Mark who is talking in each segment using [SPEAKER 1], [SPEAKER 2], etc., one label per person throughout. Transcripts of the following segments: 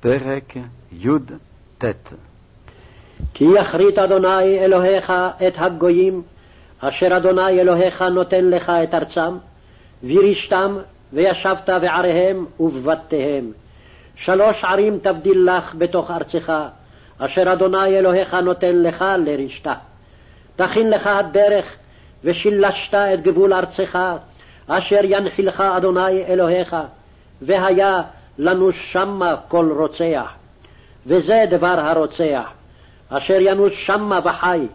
[SPEAKER 1] פרק י"ט
[SPEAKER 2] כי יכרית אדוני אלוהיך את הגויים, אשר אדוני אלוהיך נותן לך את ארצם, וירשתם, וישבת בעריהם ובבתיהם. שלוש ערים תבדיל לך בתוך ארצך, אשר אדוני אלוהיך נותן לך לרשתה. תכין לך הדרך, ושילשת את גבול ארצך, אשר ינחילך אדוני אלוהיך, והיה לנו שמה כל רוצח. וזה דבר הרוצח, אשר ינוס שמה וחי,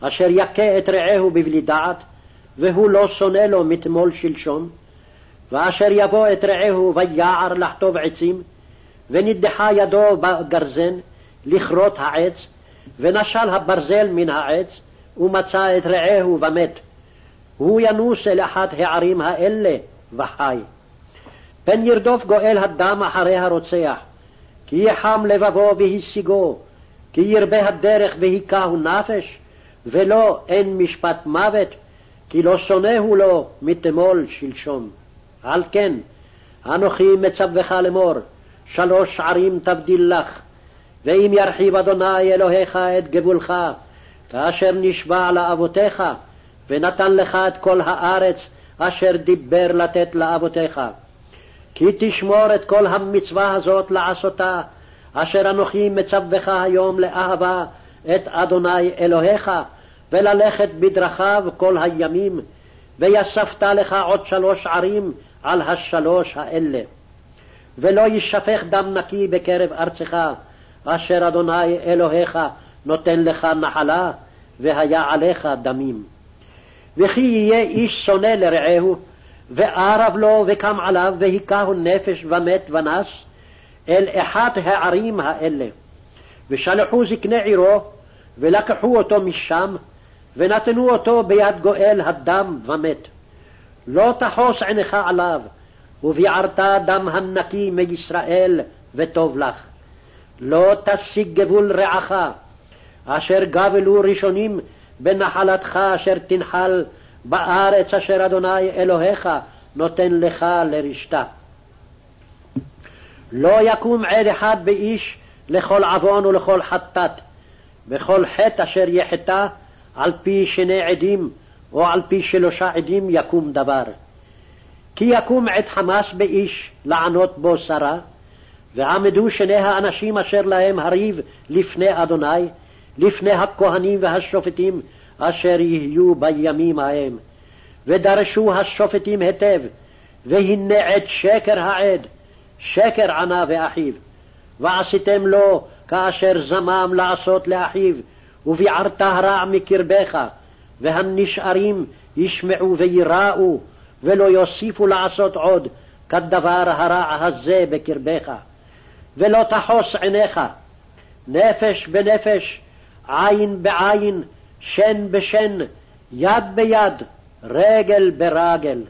[SPEAKER 2] אשר יכה את רעהו בבלי דעת, והוא לא שונא לו מתמול שלשום, ואשר יבוא את רעהו ויער לחטוב עצים, ונדחה ידו בגרזן לכרות העץ, ונשל הברזל מן העץ, ומצא את רעהו ומת. הוא ינוס אל אחת הערים האלה וחי. פן ירדוף גואל הדם אחרי הרוצח, כי יחם לבבו והשיגו, כי ירבה הדרך והיכהו נפש, ולא אין משפט מוות, כי לא שונאהו לו מתמול שלשום. על כן, אנוכי מצווך לאמור, שלוש ערים תבדיל לך, ואם ירחיב אדוני אלוהיך את גבולך, כאשר נשבע לאבותיך, ונתן לך את כל הארץ אשר דיבר לתת לאבותיך. כי תשמור את כל המצווה הזאת לעשותה, אשר אנוכי מצווך היום לאהבה את אדוני אלוהיך, וללכת בדרכיו כל הימים, ויספת לך עוד שלוש ערים על השלוש האלה. ולא יישפך דם נקי בקרב ארצך, אשר אדוני אלוהיך נותן לך נחלה, והיה עליך דמים. וכי יהיה איש שונא לרעהו, וערב לו וקם עליו, והיכהו נפש ומת ונס, אל אחת הערים האלה. ושלחו זקני עירו, ולקחו אותו משם, ונתנו אותו ביד גואל הדם ומת. לא תחוס עינך עליו, וביערת דם הנקי מישראל, וטוב לך. לא תשיג גבול רעך, אשר גבלו ראשונים בנחלתך אשר תנחל בארץ אשר אדוני אלוהיך נותן לך לרשתה. לא יקום עד אחד באיש לכל עוון ולכל חטאת, וכל חטא אשר יחטא על פי שני עדים או על פי שלושה עדים יקום דבר. כי יקום עת חמס באיש לענות בו שרה, ועמדו שני האנשים אשר להם הריב לפני אדוני, לפני הכהנים והשופטים אשר יהיו בימים ההם. ודרשו השופטים היטב, והנה עת שקר העד, שקר ענה ואחיו. ועשיתם לו כאשר זמם לעשות לאחיו, וביערת הרע מקרבך, והנשארים ישמעו וייראו, ולא יוסיפו לעשות עוד כדבר הרע הזה בקרבך. ולא תחוס עיניך, נפש בנפש, עין בעין, שן בשן, יד ביד, רגל ברגל.